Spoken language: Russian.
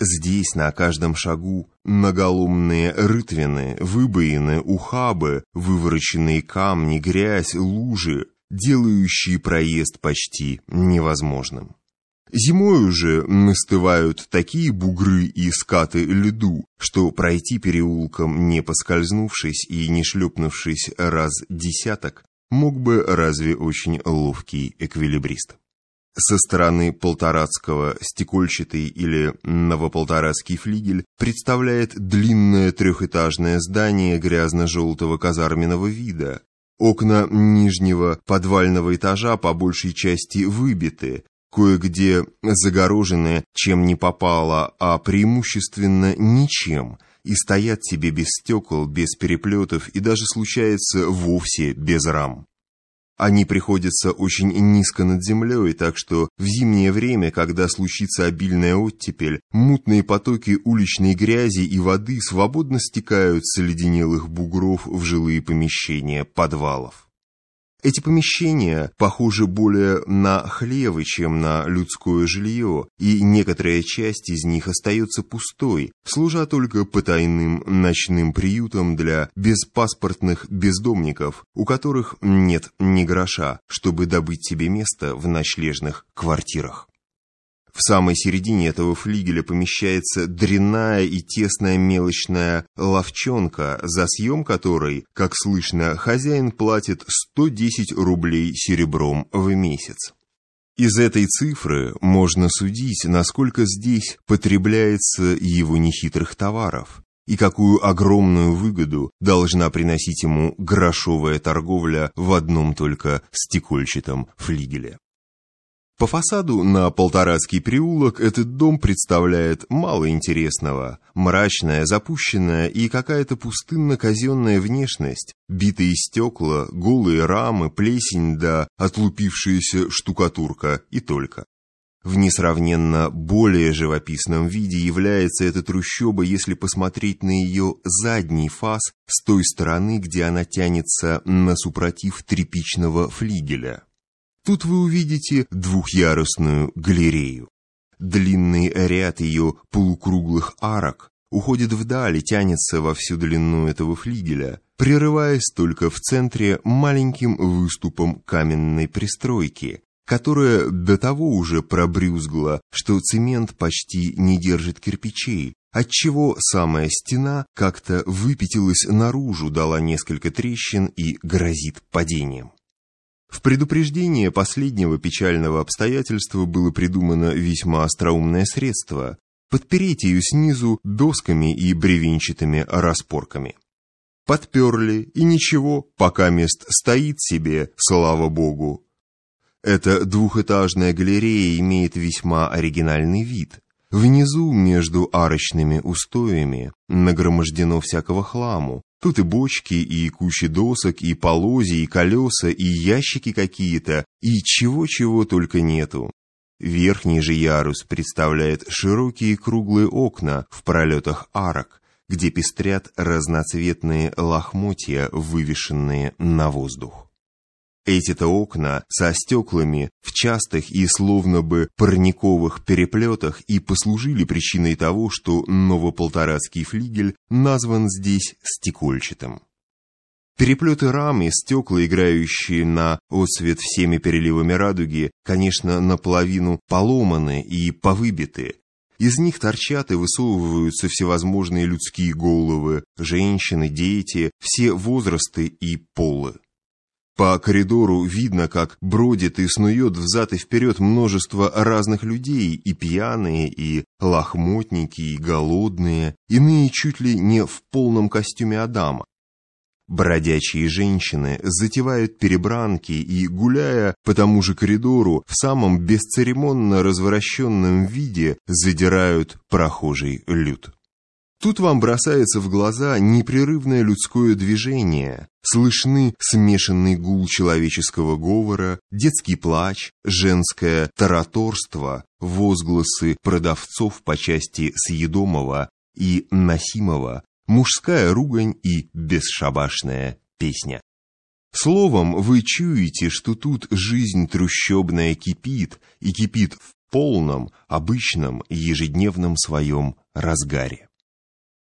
Здесь на каждом шагу наголомные рытвины, выбоины, ухабы, вывороченные камни, грязь, лужи, делающие проезд почти невозможным. Зимой уже настывают такие бугры и скаты льду, что пройти переулком, не поскользнувшись и не шлепнувшись раз десяток, мог бы разве очень ловкий эквилибрист. Со стороны Полторацкого стекольчатый или новополторацкий флигель представляет длинное трехэтажное здание грязно-желтого казарменного вида. Окна нижнего подвального этажа по большей части выбиты, кое-где загорожены чем не попало, а преимущественно ничем, и стоят себе без стекол, без переплетов и даже случается вовсе без рам. Они приходятся очень низко над землей, так что в зимнее время, когда случится обильная оттепель, мутные потоки уличной грязи и воды свободно стекают с леденелых бугров в жилые помещения подвалов. Эти помещения похожи более на хлевы, чем на людское жилье, и некоторая часть из них остается пустой, служа только потайным ночным приютом для беспаспортных бездомников, у которых нет ни гроша, чтобы добыть себе место в ночлежных квартирах. В самой середине этого флигеля помещается дрянная и тесная мелочная ловчонка, за съем которой, как слышно, хозяин платит 110 рублей серебром в месяц. Из этой цифры можно судить, насколько здесь потребляется его нехитрых товаров и какую огромную выгоду должна приносить ему грошовая торговля в одном только стекольчатом флигеле. По фасаду на Полторацкий переулок этот дом представляет мало интересного. Мрачная, запущенная и какая-то пустынно-казенная внешность, битые стекла, голые рамы, плесень да отлупившаяся штукатурка и только. В несравненно более живописном виде является эта трущоба, если посмотреть на ее задний фас с той стороны, где она тянется на супротив тряпичного флигеля. Тут вы увидите двухъярусную галерею. Длинный ряд ее полукруглых арок уходит вдаль и тянется во всю длину этого флигеля, прерываясь только в центре маленьким выступом каменной пристройки, которая до того уже пробрюзгла, что цемент почти не держит кирпичей, отчего самая стена как-то выпятилась наружу, дала несколько трещин и грозит падением. В предупреждение последнего печального обстоятельства было придумано весьма остроумное средство – подпереть ее снизу досками и бревенчатыми распорками. Подперли, и ничего, пока мест стоит себе, слава богу. Эта двухэтажная галерея имеет весьма оригинальный вид. Внизу, между арочными устоями, нагромождено всякого хламу, Тут и бочки, и куча досок, и полози, и колеса, и ящики какие-то, и чего-чего только нету. Верхний же ярус представляет широкие круглые окна в пролетах арок, где пестрят разноцветные лохмотья, вывешенные на воздух. Эти-то окна со стеклами в частых и словно бы парниковых переплетах и послужили причиной того, что новополторацкий флигель назван здесь стекольчатым. Переплеты рам и стекла, играющие на отцвет всеми переливами радуги, конечно, наполовину поломаны и повыбиты. Из них торчат и высовываются всевозможные людские головы, женщины, дети, все возрасты и полы. По коридору видно, как бродит и снует взад и вперед множество разных людей, и пьяные, и лохмотники, и голодные, иные чуть ли не в полном костюме Адама. Бродячие женщины затевают перебранки и, гуляя по тому же коридору, в самом бесцеремонно развращенном виде задирают прохожий люд. Тут вам бросается в глаза непрерывное людское движение, слышны смешанный гул человеческого говора, детский плач, женское тараторство, возгласы продавцов по части съедомого и носимого, мужская ругань и бесшабашная песня. Словом, вы чуете, что тут жизнь трущобная кипит, и кипит в полном, обычном, ежедневном своем разгаре.